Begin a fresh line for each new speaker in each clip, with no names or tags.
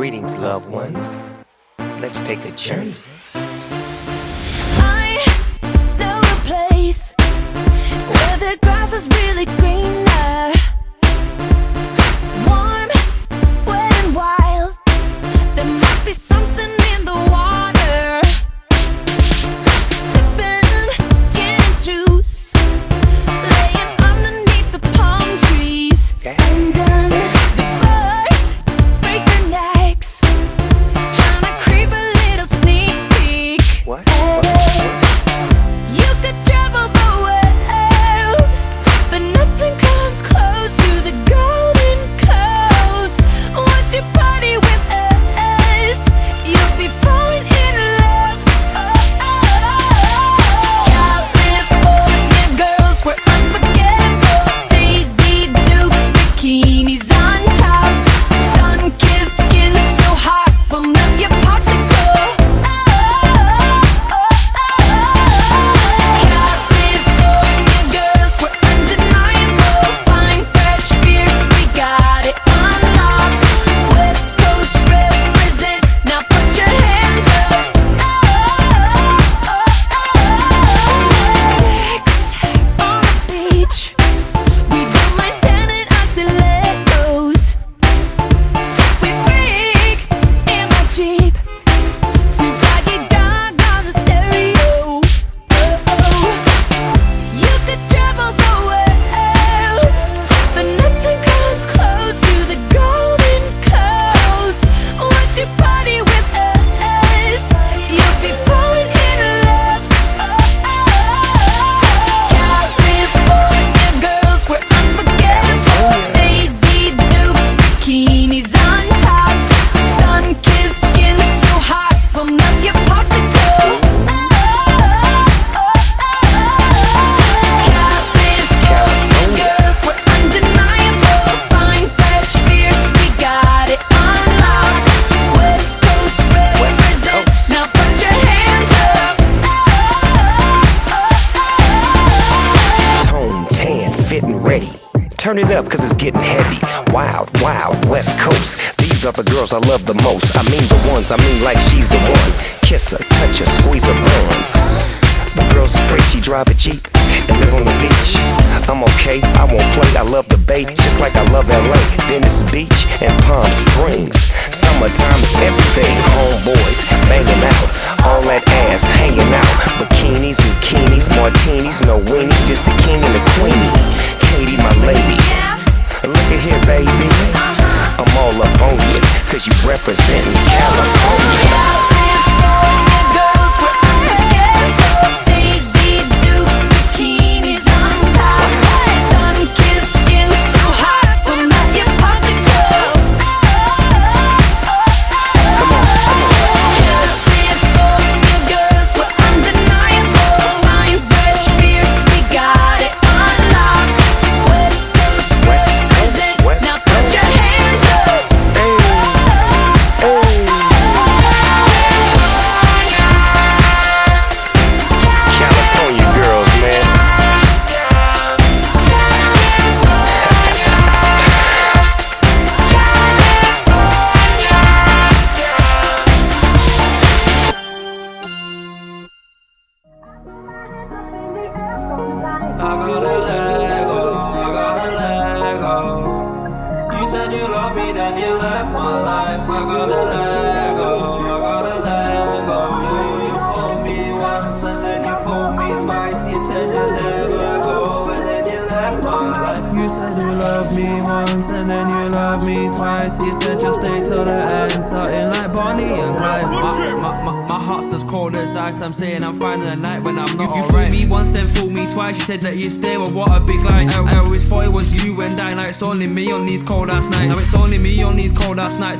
Greetings, loved ones. Let's take a journey.
I know a place where the grass is really greener. Warm, wet, and wild. There must be something.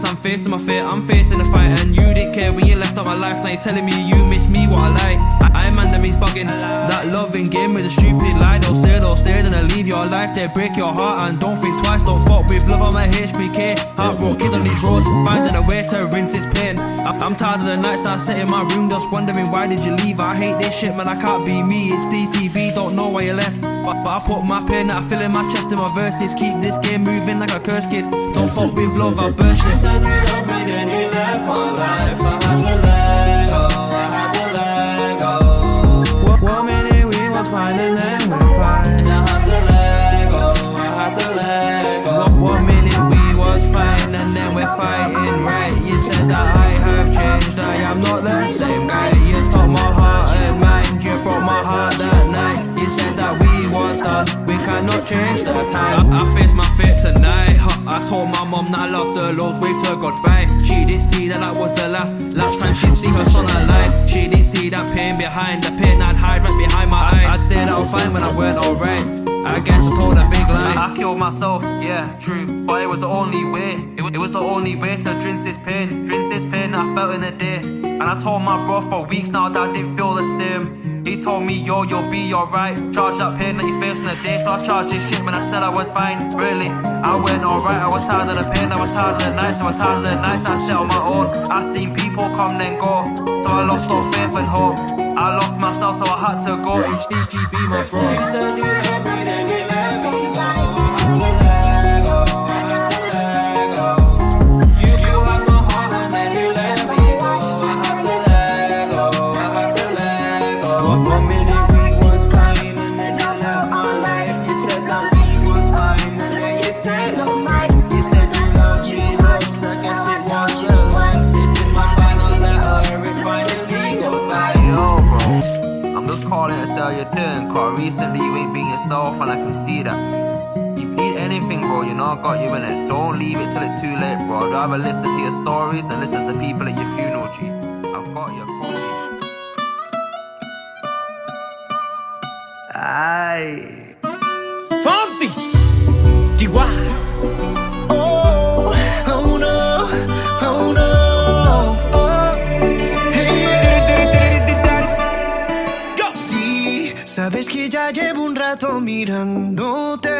I'm
facing my fear, I'm facing the fight. And you didn't care when you left out my life. Now you're telling me you miss me, what I like. I'm man that means bugging. That loving game is a stupid lie. Don't stay, don't stare, then they leave your life. They break your heart and don't think twice. Don't fuck with love, I'm a HBK. Heartbroken on these roads, finding a way to rinse his pain. I'm tired of the nights I sit in my room, just wondering why did you leave. I hate this shit, man, I can't be me. It's DTB, don't know why you left. But I put my pen, I fill in my chest in my verses. Keep this game moving like a cursed kid. Don't fuck with love, I burst it.
Said love me, then you left my life. I had I
told my mom that I loved her loads, waved her goodbye. She didn't see that that was the last, last time she'd see her son alive. She didn't see that pain behind the pain I'd hide right behind my eyes. I'd say that I was fine when I weren't alright. I guess I told a big lie. I killed myself, yeah, true. But it was the only way. It was, it was the only way to drink this pain. Drink this pain I felt in a day. And I told my bro for weeks now that I didn't feel the same. He told me, yo, you'll be alright. Charge up pain that you face in the day. So I charged this shit when I said I was fine. Really, I went alright. I was tired of the pain, I was tired of the nights. I was tired of the nights I set on my own. I seen people come then go. So I lost all faith and hope. I lost myself, so I had to go. HDGB, my bro.
You said you love me, then you let me
got you in it. Don't leave it till it's too late, bro. I'd rather listen to your stories and listen to people at your funeral, G. I've got you, call me.
Ay.
Fonsi, Chihuahua.
Oh, oh no, oh no. Oh. Hey. Sí, sabes que ya llevo un rato mirándote.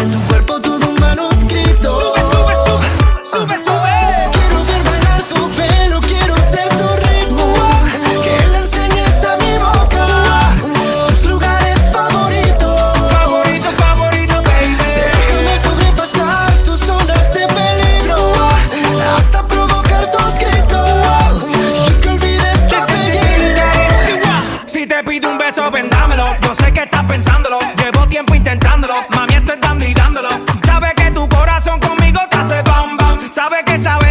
Sabe que esa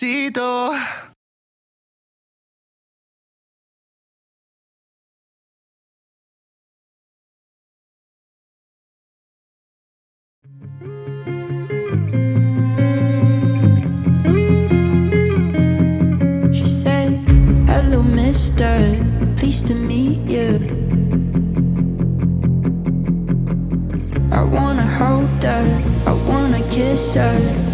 She said, Hello, mister. Pleased to meet you. I wanna hold her. I wanna kiss her.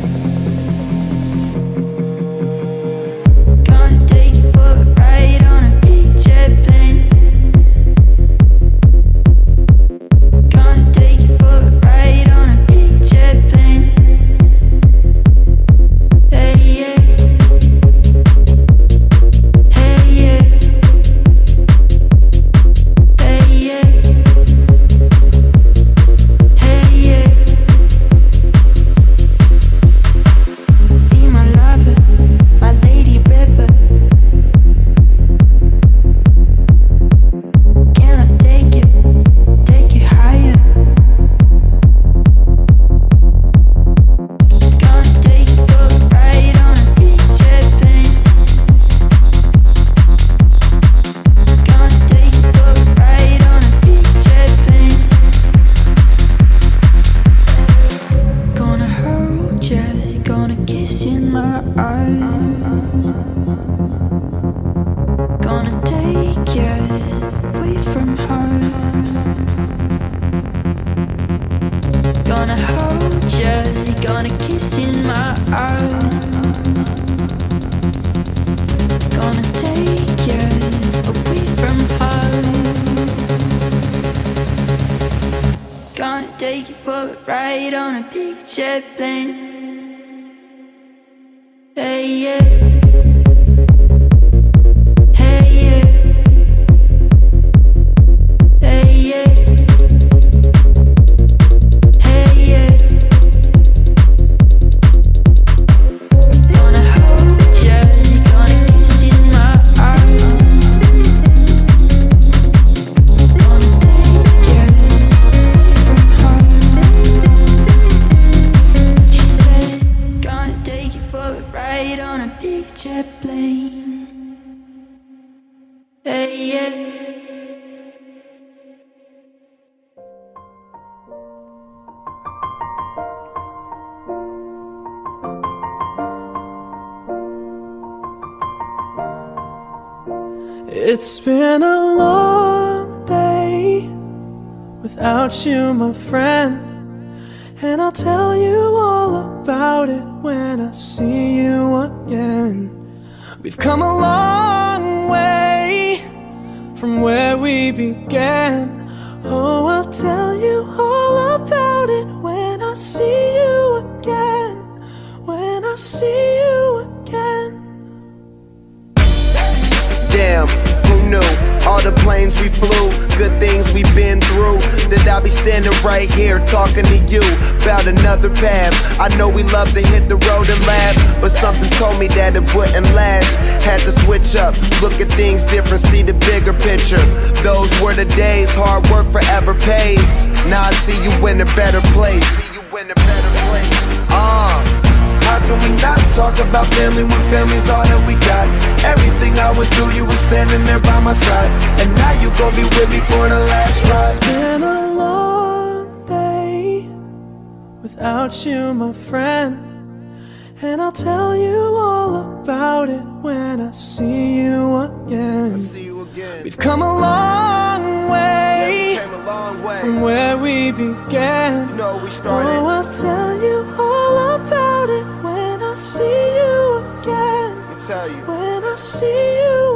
Those were the days, hard work forever pays. Now I see you in a better place. Ah. How can we not talk about family when family's all that we got? Everything I went through, you were standing there by my side. And now you gon' be with me for the last ride.
It's been a long day without you, my friend. And I'll tell you all about it when I see you again.
See you again.
We've come a long way
Came a long way.
from where we began.
You know we started.
Oh, I'll tell you all about it when I see you again.
Let me tell you.
When I see you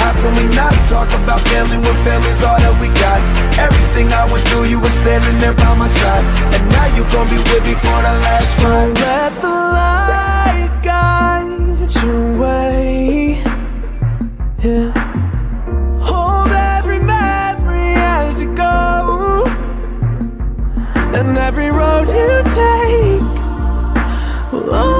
How can we not talk about family when family's all that we got? Everything I went through, you were standing there by my side, and now you gon' be with me for the last ride.
Let the light guide your way. Yeah. Hold every memory as you go, and every road you take will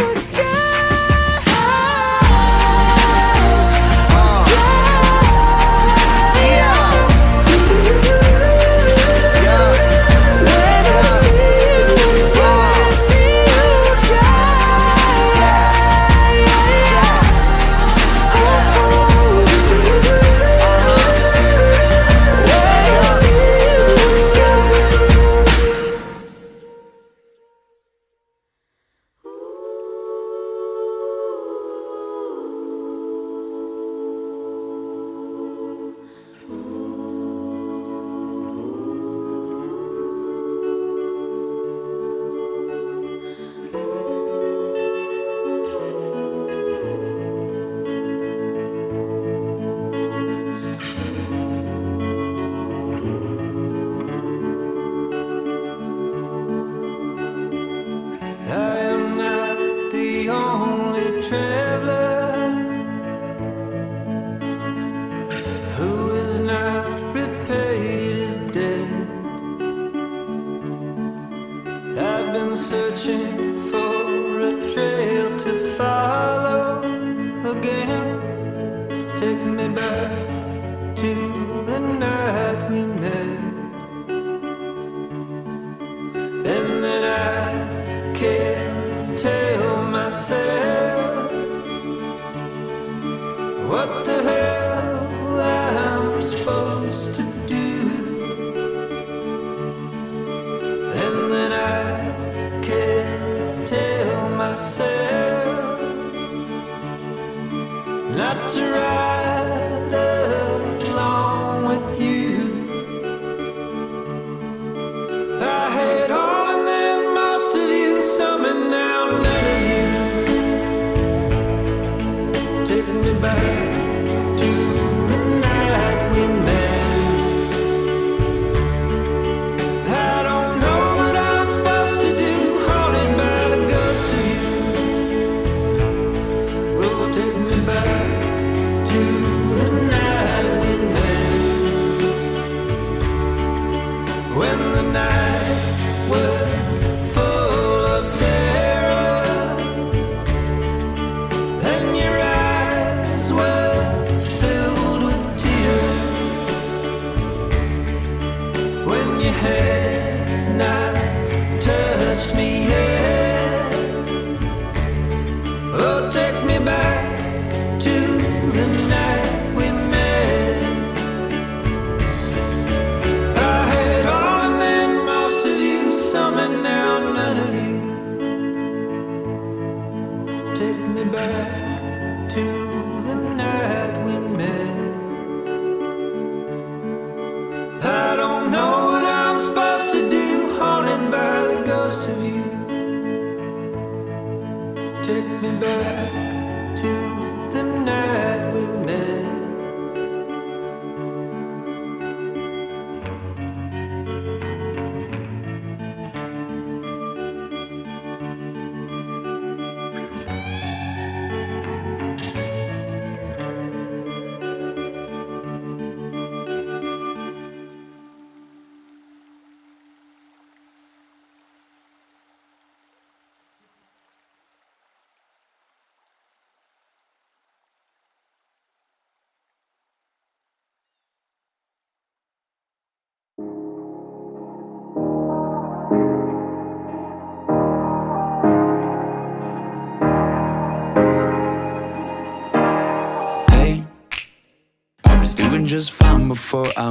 Take me back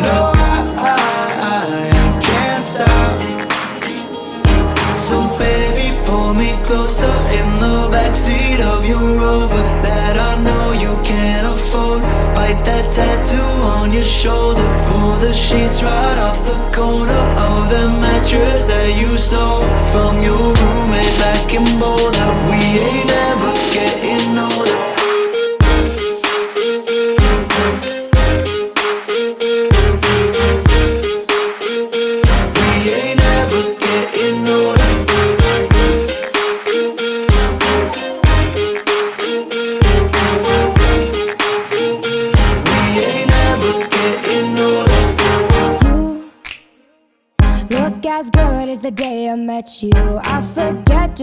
No, I, I, I can't stop. So baby, pull me closer in the backseat of your Rover that I know you can't afford. Bite that tattoo on your shoulder. Pull the sheets right off the corner of the mattress that you stole from your roommate back in Boulder. We ain't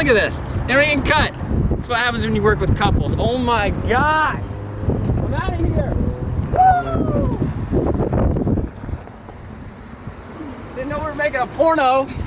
Look at this. Everything cut. That's what happens when you work with couples. Oh my gosh. I'm out of here. Woo! Didn't know we were making a porno.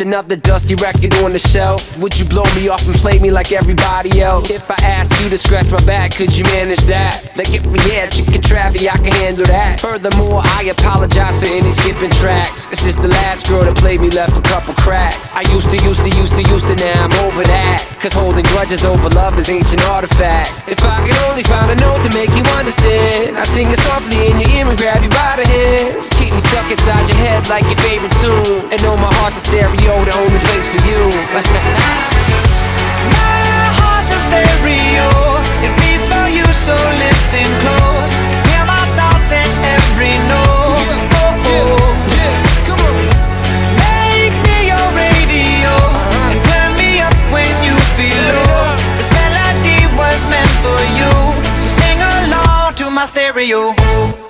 Another dusty record on the shelf, would you blow me off and play me like everybody else? If I asked you to scratch my back, could you manage that? Like if we had chicken Travie, I can handle that. Furthermore, I apologize for any skipping tracks. This is the last girl that played me left a couple cracks. I used to, used to, used to, used to, now I'm over that. Cause holding grudges over love is ancient artifacts. If I could only find a note to make you understand, I sing it softly in your ear and grab you by the hands. Keep me stuck inside your head like your favorite tune. And know my heart's a stereo, the only place for you.
My heart's a stereo. It beats for you, so listen close. Hear my thoughts in every note. For you, so sing along to my stereo.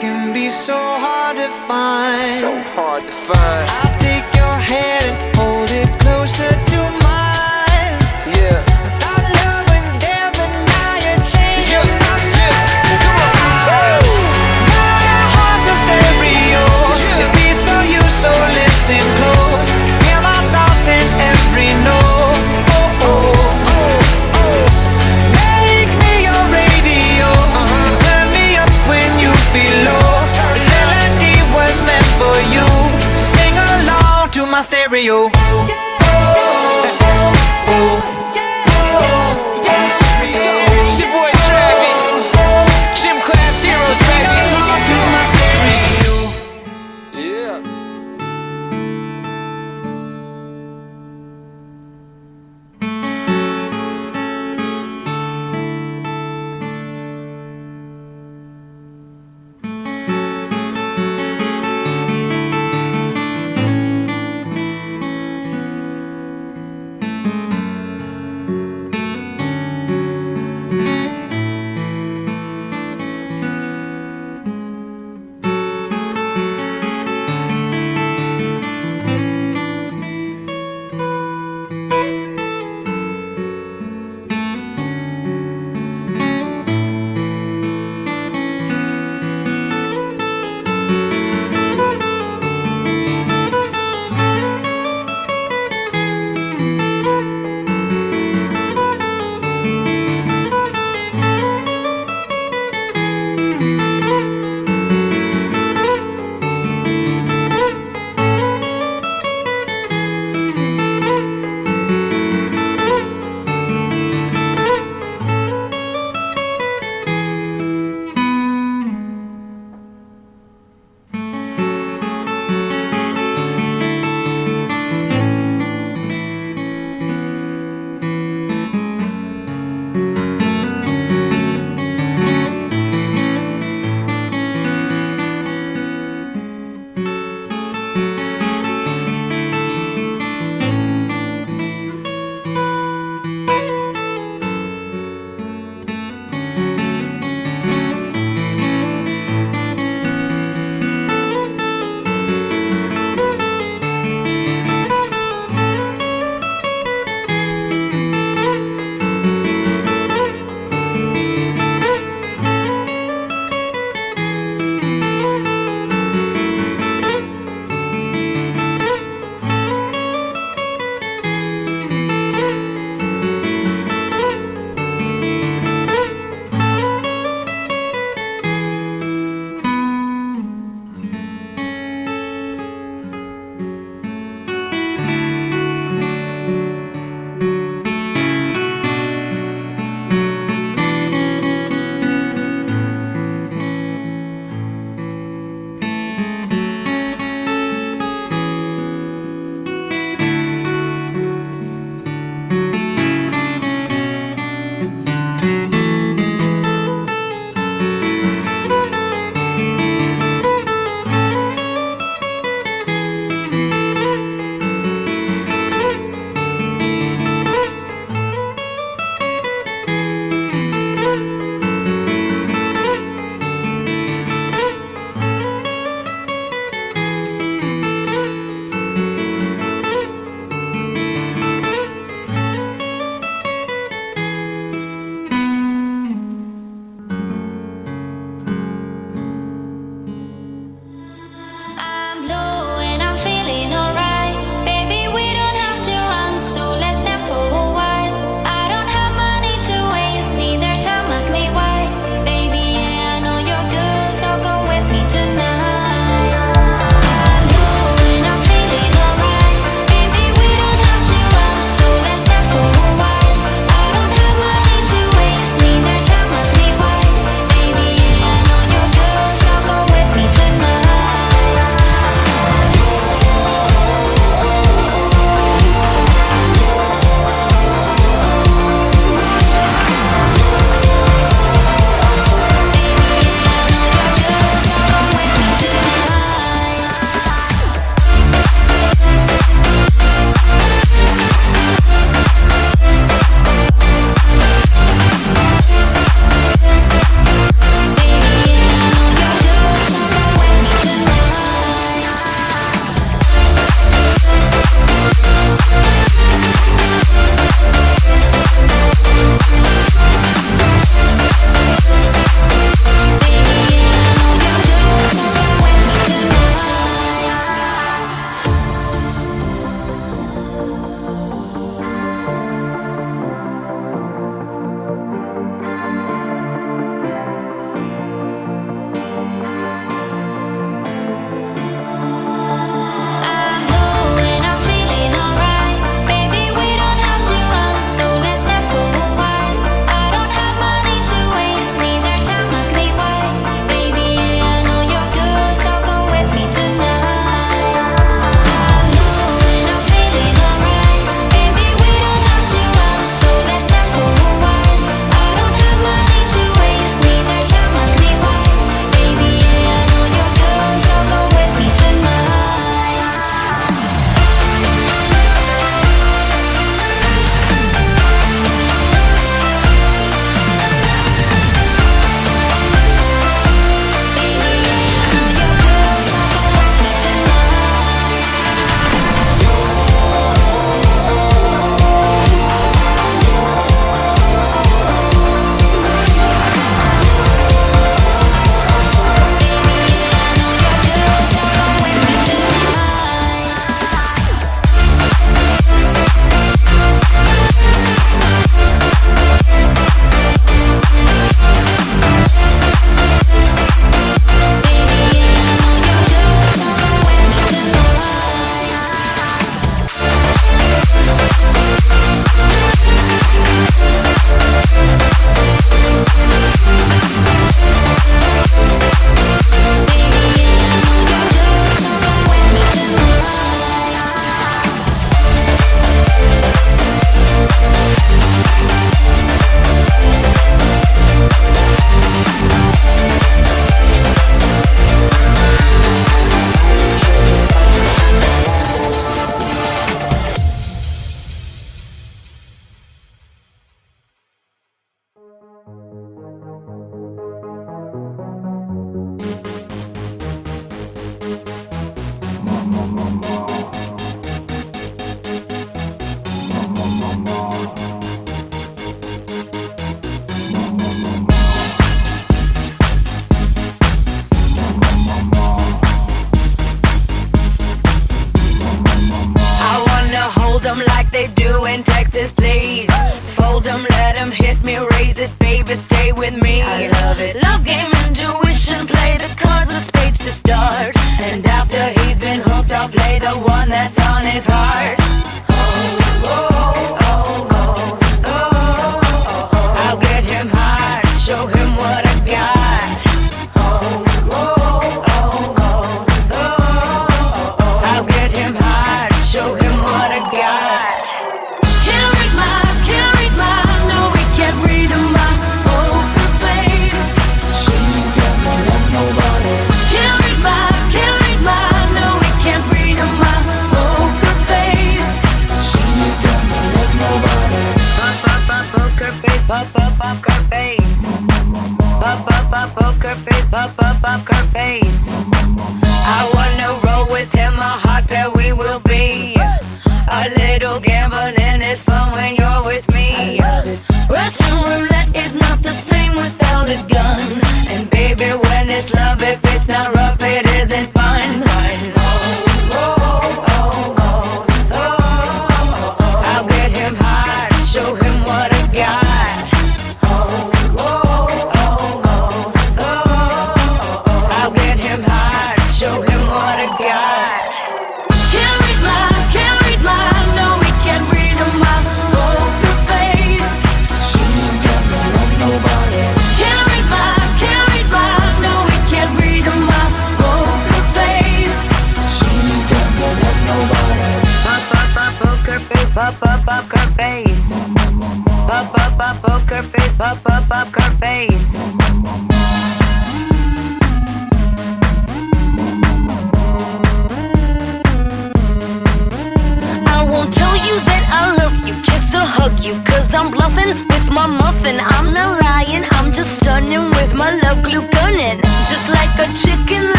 can be so hard to find.
So hard to find.
I'll my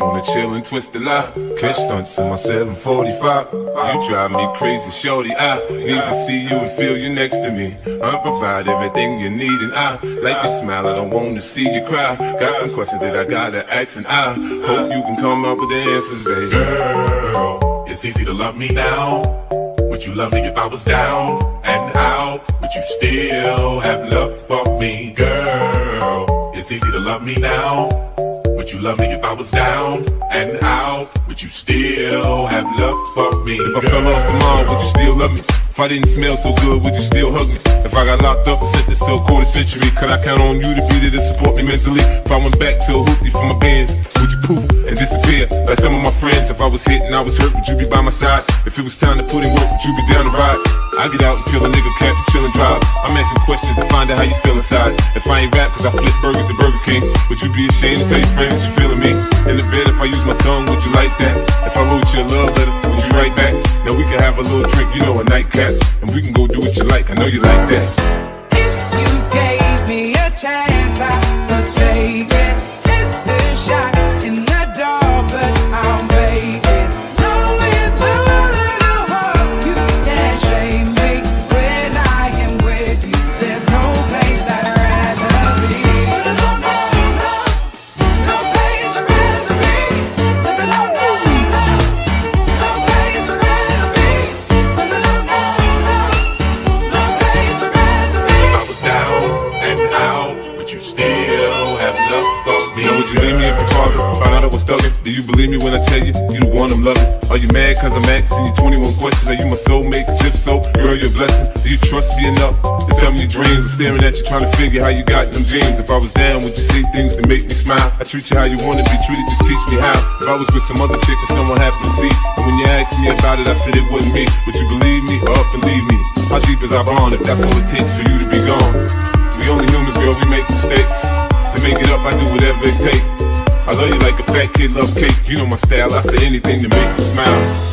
wanna
chill and twist the lie. Catch stunts in my 745. You drive me crazy, shorty. I need to see you and feel you next to me. I provide everything you need, and I like your smile. I don't wanna see you cry. Got some questions that I gotta ask, and I hope you can come up with the answers, baby.
Girl, it's easy to love me now. Would you love me if I was down and out? Would you still have love for me, girl? It's easy to love me now. You love me if I was down and out? Would you still have love for me?
If I fell off tomorrow, would you still love me? If I didn't smell so good, would you still hug me? If I got locked up and sentenced to a quarter century, could I count on you to be there to support me mentally? If I went back to a hoopty for my bands, would you poof and disappear like some of my friends? If I was hit and I was hurt, would you be by my side? If it was time to put in work, would you be down to ride? I get out and kill a nigga, cat, chill and drive. I'm asking questions to find out how you feel inside. If I ain't rap, cause I flip burgers at Burger King, would you be ashamed to tell your friends you feeling me? In the bed, if I use my tongue, would you like that? If I wrote you a love letter, would you write back? Now we can have a little drink, you know, a nightcap, and we can go do what you like. I know you like that.
treat you how you wanna be treated, just teach me how. If I was with some other chick and someone happened to see, and when you asked me about it, I said it wasn't me. Would you believe me oh, or up and leave me? How deep is our bond if that's all it takes for you to be gone? We only humans, girl, we make mistakes. To make it up, I do whatever it takes. I love you like a fat kid love cake. You know my style, I say anything to make you smile.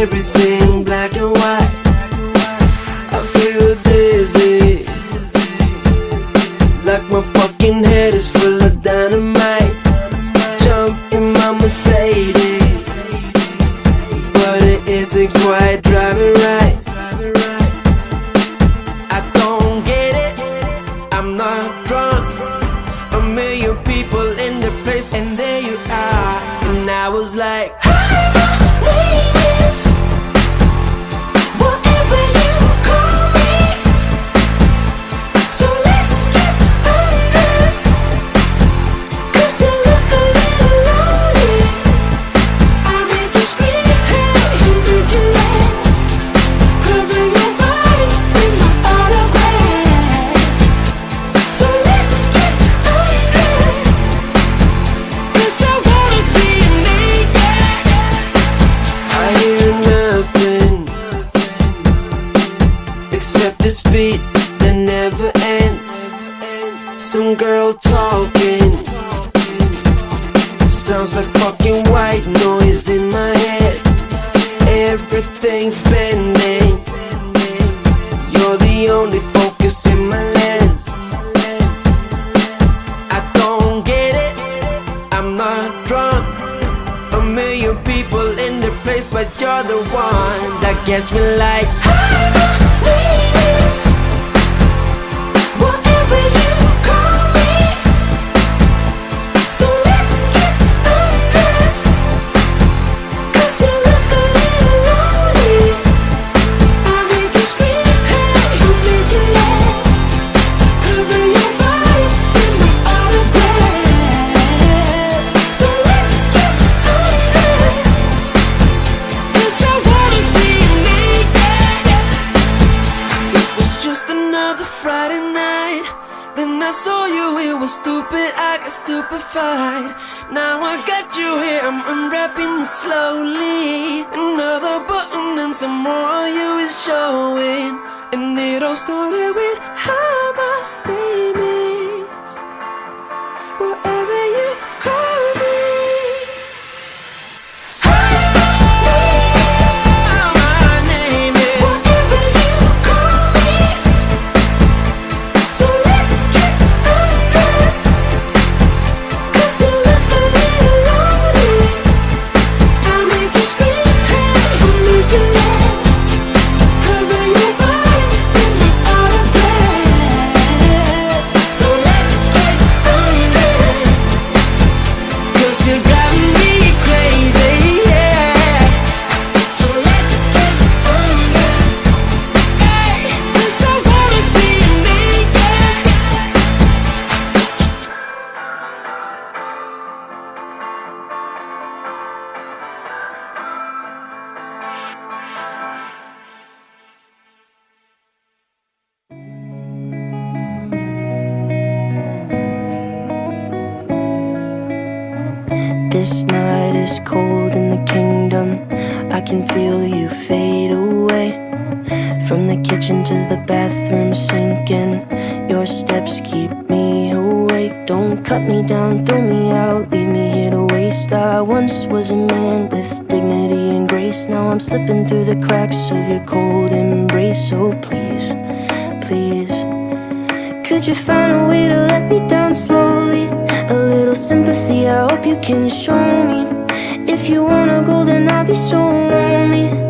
Everything
kitchen to the bathroom sink, and your steps keep me awake. Don't cut me down, throw me out, leave me here to waste. I once was a man with dignity and grace. Now I'm slipping through the cracks of your cold embrace. So please, please. Could you find a way to let me down slowly? A little sympathy, I hope you can show me. If you wanna go, then I'll be so lonely.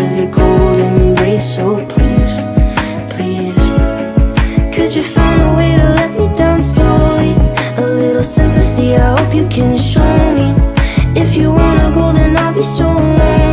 of your cold embrace. So please, please, could you find a way to let me down slowly? A little sympathy, I hope you can show me. If you wanna go, then I'll be so lonely.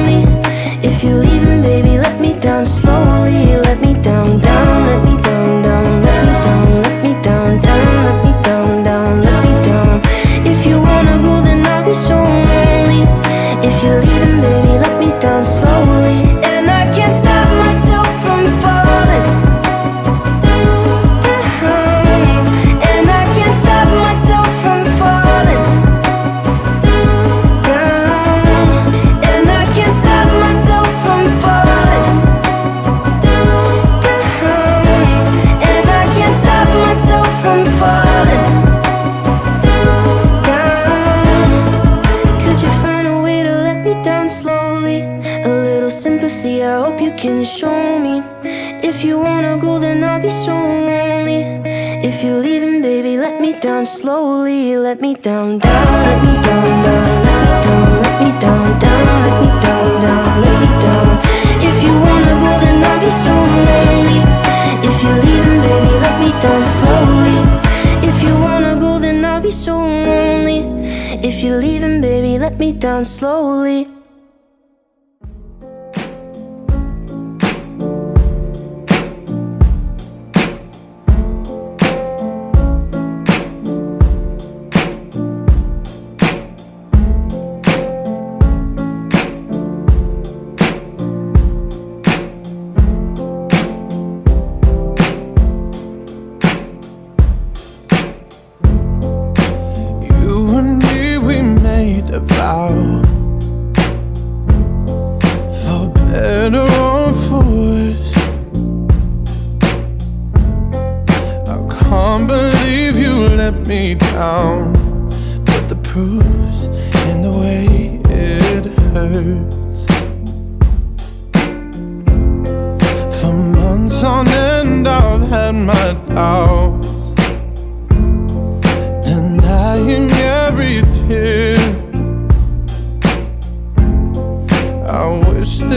Let me down slowly.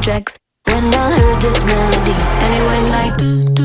When I
heard this melody, and it went like.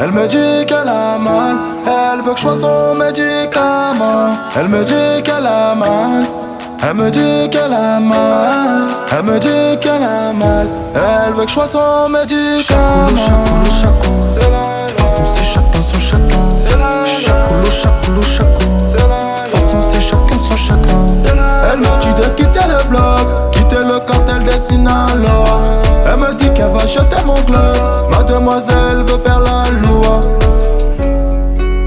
Elle me dit qu'elle a mal. Elle veut que je sois son médicament. Elle me dit qu'elle a mal. Elle me dit qu'elle a mal. Elle me dit qu'elle a mal. Elle veut que je sois son médicament. Chacoulou, C'est la. De toute façon, c'est chacun son chacun. Chacoulou. C'est la. De toute façon, c'est chacun son chacun. Elle me dit de quitter le bloc. Quitter le cartel des Sinaloa. Elle me dit qu'elle va jeter mon club. Mademoiselle veut faire la loi.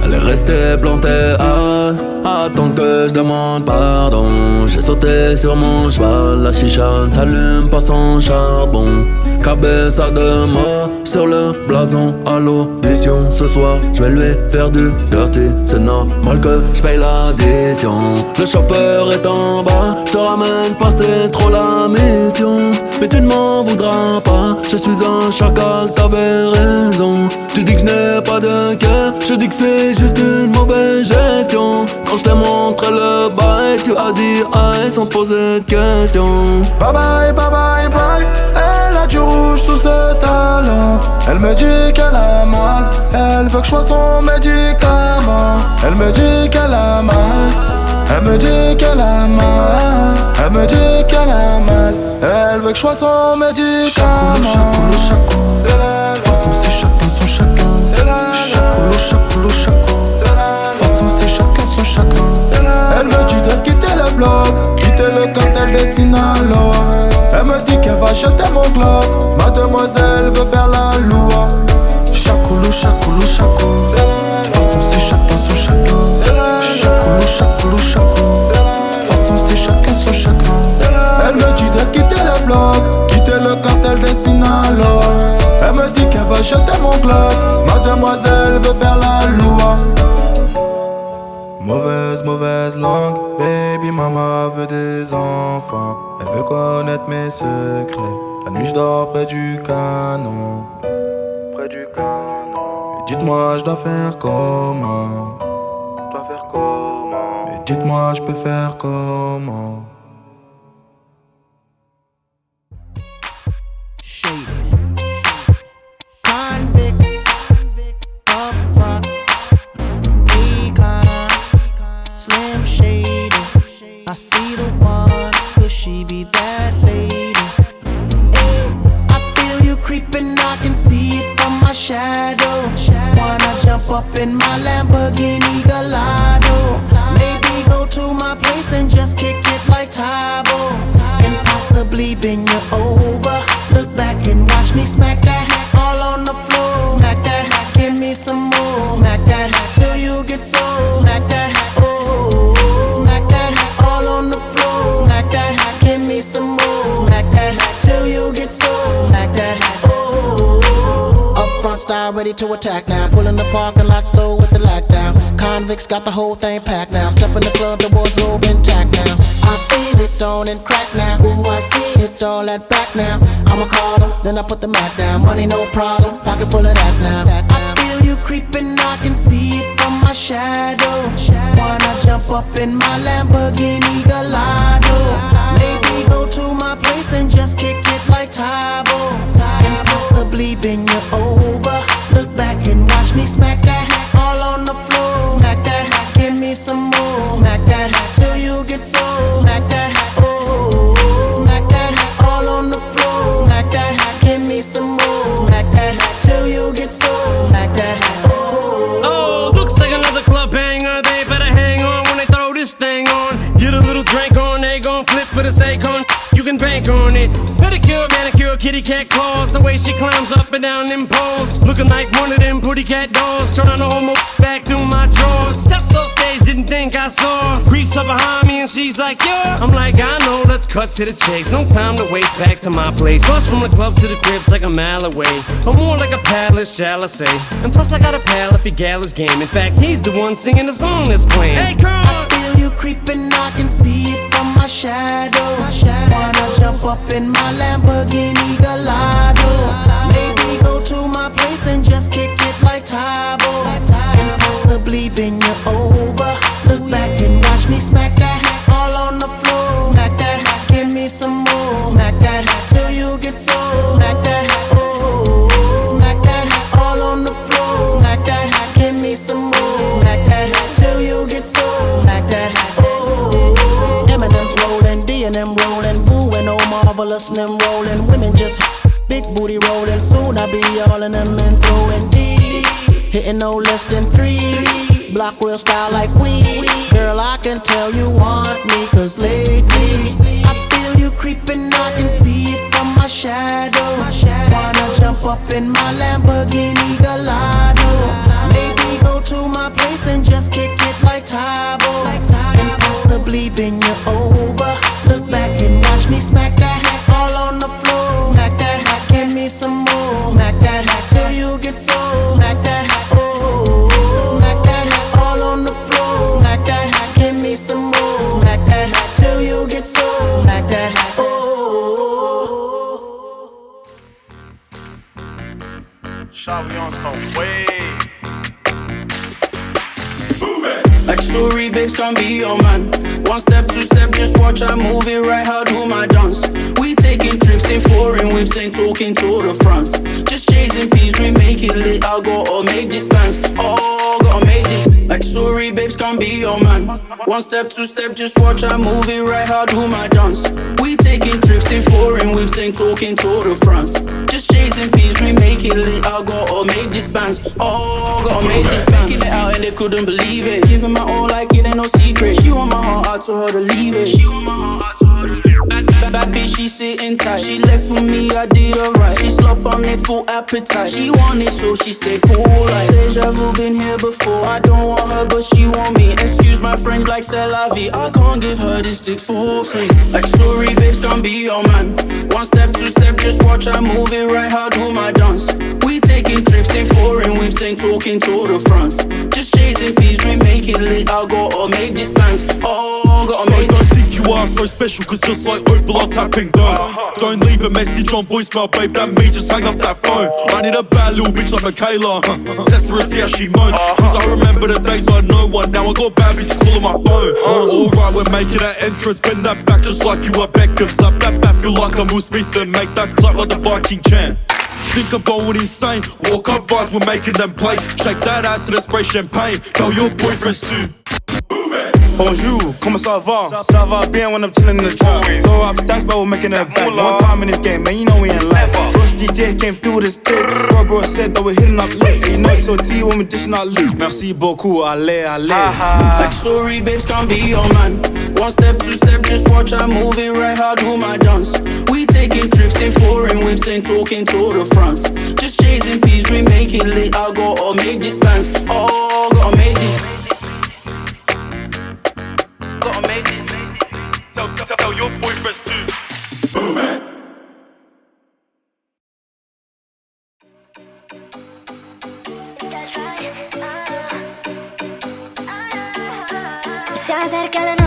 Elle est restée plantée à attendre que je demande pardon. J'ai sauté sur mon cheval, la chicha ne s'allume pas sans charbon. Cabeza de mort sur le blason à l'audition. Ce soir, je vais lui faire du dirty. C'est normal que je paye l'addition. Le chauffeur est en bas, je te ramène pas, trop la mission. Mais tu ne m'en voudras pas, je suis un chacal, t'avais raison. Tu dis que je n'ai pas de cœur, je dis que c'est juste une mauvaise gestion. Quand je t'ai montré le bail, tu as dit aïe sans poser de questions.
Bye bye, bye bye, bye. Elle a du rouge sous ses talons. Elle me dit qu'elle a mal. Elle veut que je sois son médicament. Elle me dit qu'elle a mal. Elle me dit qu'elle a mal. Elle me dit qu'elle a mal. Elle veut que je sois son médicament. C'est la. De toute façon, c'est chacun son chacun. C'est la. Chacoulou. C'est la. De toute façon, c'est chacun son chacun. Elle me dit de quitter le bloc. Quitter le cartel des Sinaloa. Elle me dit qu'elle va jeter mon glock. Mademoiselle veut faire la loi. Chacoulou, chacoulou, chacoulou. C'est la. De toute façon, c'est chacun son chacun. C'est la. De toute façon, c'est chacun son chacun. Elle me dit de quitter le bloc. Quitter le cartel des Sinaloa. Elle me dit qu'elle va jeter mon glock. Mademoiselle veut faire la loi. Mauvaise, mauvaise langue, baby mama veut des enfants. Elle veut connaître mes secrets. La nuit je dors près du canon. Près du canon. Dites-moi, je dois faire comment? Dites-moi, je peux faire comment
Konvict, upfront, decline, slim shady. I see the one, could she be that lady? Ay, I feel you creeping, I can see it from my shadow. Wanna jump up in my Lamborghini Gallardo? Go to my place and just kick it like Tae Bo. And possibly bend you over. Look back and watch me smack that Ready to attack now. Pull in the parking lot slow with the lockdown. Konvicts got the whole thing packed now. Step in the club, the wardrobe intact now. I feel it on and crack now. Ooh, I see it all at back now. I'ma a caller, then I put the mat down. Money no problem, pocket full of that now. I feel you creeping, I can see it from my shadow. Wanna jump up in my Lamborghini Gallardo? Place and just kick it like Tae Bo. And possibly bend you over. Look back and watch me smack that all on the floor. Smack that, give me some more. Smack that till you get so. Smack that, oh. Smack that all on the floor. Smack that, give me some more. Smack that till you get so. Smack that, oh.
Oh, looks like another club banger. They better hang on when they throw this thing on. Get a little drink on, they gon' flip for the sake on. On it. Pedicure,
manicure. kitty cat claws. The way she climbs up and down them poles. Looking like one of them pretty cat dolls. Trying to hold my back through my drawers. Steps off stage, didn't think I saw. Creeps up behind me and she's like, yeah. I'm like, I know, let's cut to the chase. No time to waste, back to my place. Bus from the club to the crib's like a mile away. Or more like a palace, shall I say. And plus, I got a pal if he gal his game. In fact, he's the one singing the song that's playing. Hey, girl!
Creeping, I can see it from my shadow. Wanna jump up in my Lamborghini Gallardo. Maybe go to my place and just kick it like Tae Bo. And possibly bend you over. Look back and watch me smack that them rolling. Women just big booty rolling. Soon I'll be all in them and throwing D. Hitting no less than three. Block real style like we. Girl, I can tell you want me, cause lately I feel you creeping, I can see it from my shadow. Wanna jump up in my Lamborghini Gallardo. Maybe go to my place and just kick it like Tae Bo. And possibly bend you over. Look back and watch me smack
We on some way.
Like sorry, babes, can't be your man. One step, two step, just watch I move it right. How do my dance? We taking trips in foreign whips, ain't talking Tour de France. Just chasing peas, we make it lit. I gotta make this bands. Oh, gotta make this. Like sorry, babes, can't be your man. One step, two step, just watch I move it right. How do my dance? We taking trips in foreign whips, ain't talking Tour de France. Just chasing peas, we make it lit. I gotta make this bands. Oh, gotta make this bands. Making it out and they couldn't believe it. Giving my all like it ain't no secret. She want my heart, I told her to leave it. She want my heart, I told her to leave it. Bad, bitch, she sitting tight. She left for me, I did alright. She slop on it, full appetite. She want it, so she stay cool. Like deja vu, been here before. I don't want her, but she want me. Excuse my French, like c'est la vie. I can't give her this dick for free. Like sorry, babes, can't be your man. One step, two step, just watch I move it right. How do my dance? We taking trips in foreign whips, ain't talking Tour de France. Just chasing peas, we make it lit. I gotta make this bands. Oh, gotta
So don't think you are so special, cause just like Opal, I'll and go. Don't leave a message on voicemail, babe, that me, just hang up that phone. I need a bad little bitch like Michaela. Test her and see how she moans. Cause I remember the days I no one, now I got bad bitches calling my phone. Alright, we're making an entrance, bend that back just like you are Beckham. Slap that back, feel like I'm Will Smith, and make that clap like the Viking chant. Think I'm going insane. Walk up vibes, we're making them plays. Shake that ass and spray champagne. Tell your boyfriends to.
Bonjour, comment ça va? Ça va bien when I'm chilling in the trap. Throw up stacks, but we're making it back. One time in this game, man, you know we ain't live. First DJ came through the sticks. Bro, bro said that we're hitting up licks. You know it's OT when we dishing out loot. Merci beaucoup, allez, allez.
Like sorry, babes, can't be your man. One step, two step, just watch I move it right. How do my dance? We taking trips in foreign whips, and talking Tour de France. Just chasing peas, we make it lit. I gotta make this bands. Oh, gotta make this. This.
Tell, tell, tell your.
Se acerca la noche,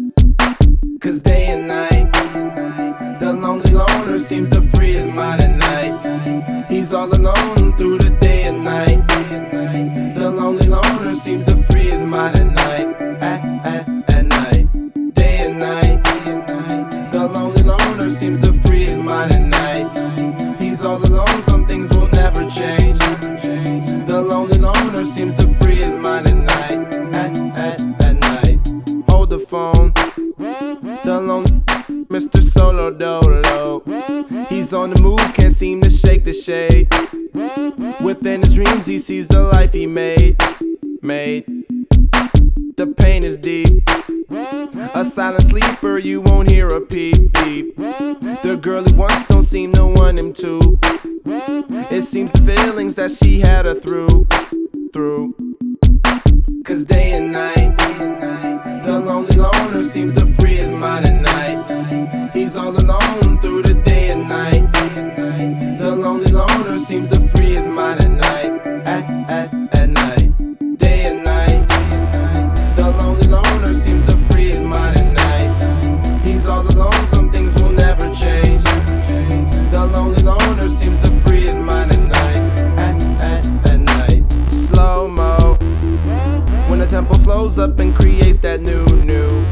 Cause day and night, the lonely loner seems to free his mind at night. He's all alone through the day and night. The lonely loner seems to free his mind at night. He's on the move, can't seem to shake the shade. Within his dreams, he sees the life he made. Made. The pain is deep. A silent sleeper, you won't hear a peep peep. The girl he wants don't seem to want him to. It seems the feelings that she had her through, through. Cause day and night, the lonely loner seems to free his mind at night. He's all alone through the day and night. The lonely loner seems to free his mind at night. At, at, tempo up and creates that new, new.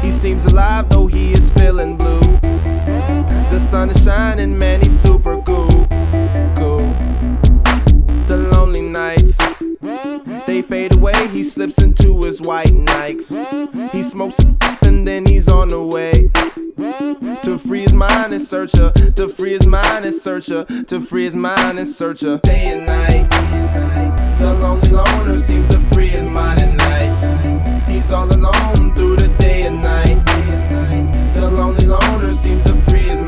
He seems alive though he is feeling blue. The sun is shining, man, he's super cool. Cool. The lonely nights, they fade away. He slips into his white Nikes. He smokes and then he's on the way. To free his mind and searcher. To free his mind and searcher. To free his mind and search her. Day and night. The lonely loner seems to free his mind at night. He's all alone through the day and night. The lonely loner seems to free his mind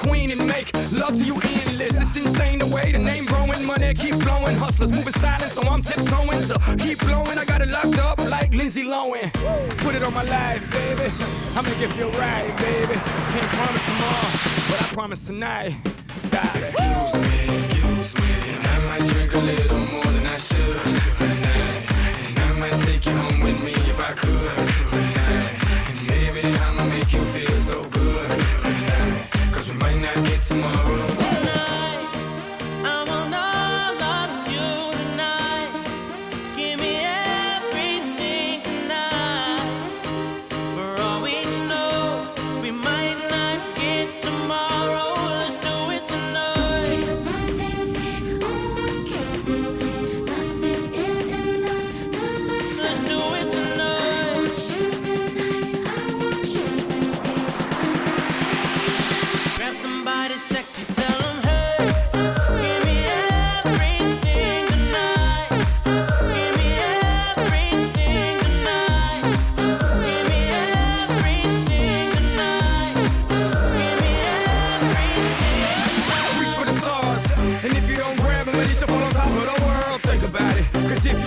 queen and make love to you endless. It's insane the way the name growing, money keep flowing. Hustlers moving silent, so I'm tiptoeing. So keep blowing, I got it locked up like Lindsay Lohan. Put it on my life, baby. I'ma make it feel right, baby. Can't promise tomorrow, but I promise tonight. God. Excuse me, excuse me, and I might drink a little more than I should tonight. And I might take you home with me if I could tomorrow.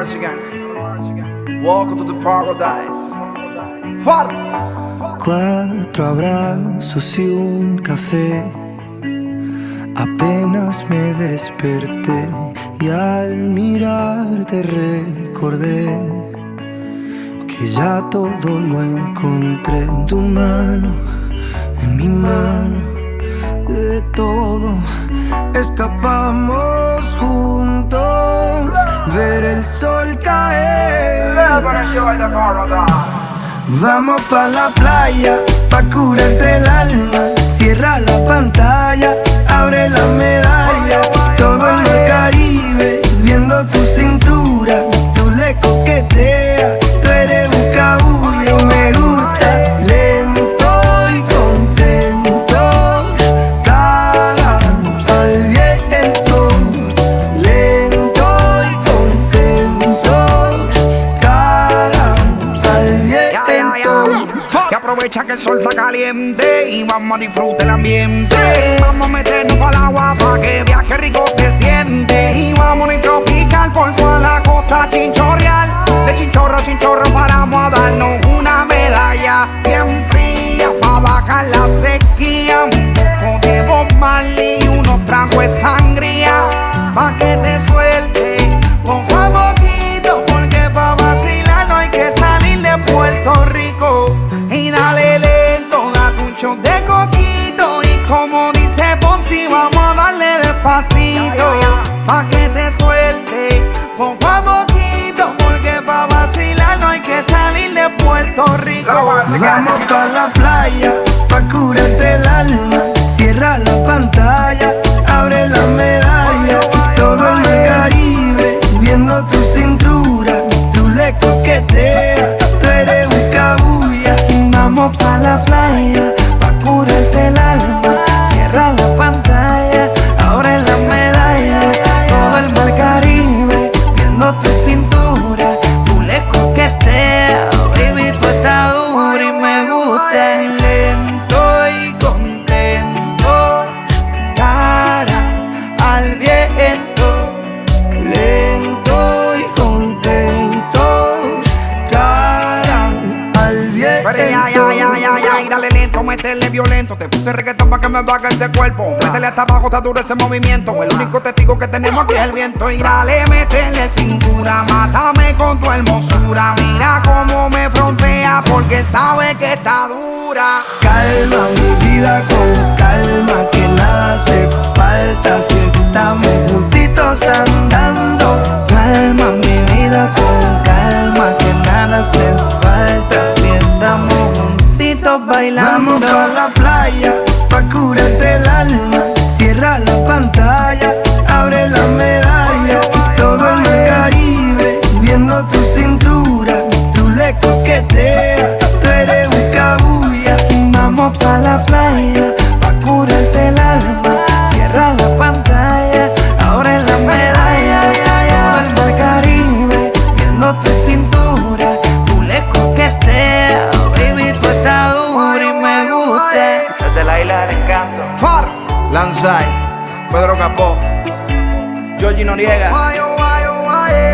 Welcome to the paradise. Far.
Cuatro abrazos y un café. Apenas me desperté y al mirarte recordé que ya todo lo encontré en tu mano, en mi mano, de todo escapamos Vamos pa la playa, pa curarte el alma. Cierra la pantalla, abre la medalla. Todo en el Caribe, viendo tu
que el sol está caliente y vamos a disfrutar el ambiente. Vamos a meternos para el agua para que qué rico se siente. Y vamos a tropical por toda la costa chinchorreal. De chinchorro a chinchorro paramos a darnos una medalla bien fría para bajar la sequía. Un poco de Bob y unos tragos de sangría pa' que te suelte a poquito porque pa' vacilar no hay que salir de Puerto Rico
de coquito y como dice Ponzi vamos a darle despacito pa que te suelte poco a poquito porque pa vacilar no hay que salir de Puerto Rico. Vamos pa la playa pa curarte el alma. Cierra la pantalla, abre la medalla. Todo en el Caribe viendo tu cintura, tú le coqueteas, tú
eres un cabulla. Vamos pa la playa pa' que me baje ese cuerpo. Métele hasta abajo, está duro ese movimiento. El único testigo que tenemos aquí es el viento. Y dale, métele cintura, mátame con tu hermosura. Mira cómo me frontea porque sabe que está dura.
Calma mi vida con calma, que nada hace falta si estamos juntitos andando. Calma mi vida con calma, que nada hace falta si estamos juntitos bailando. Vamos pa' la playa, pa' curarte el alma. Cierra la pantalla, abre la medalla.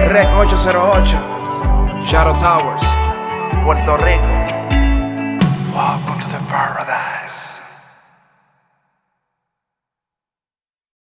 Rec 808, Shadow Towers, Puerto Rico.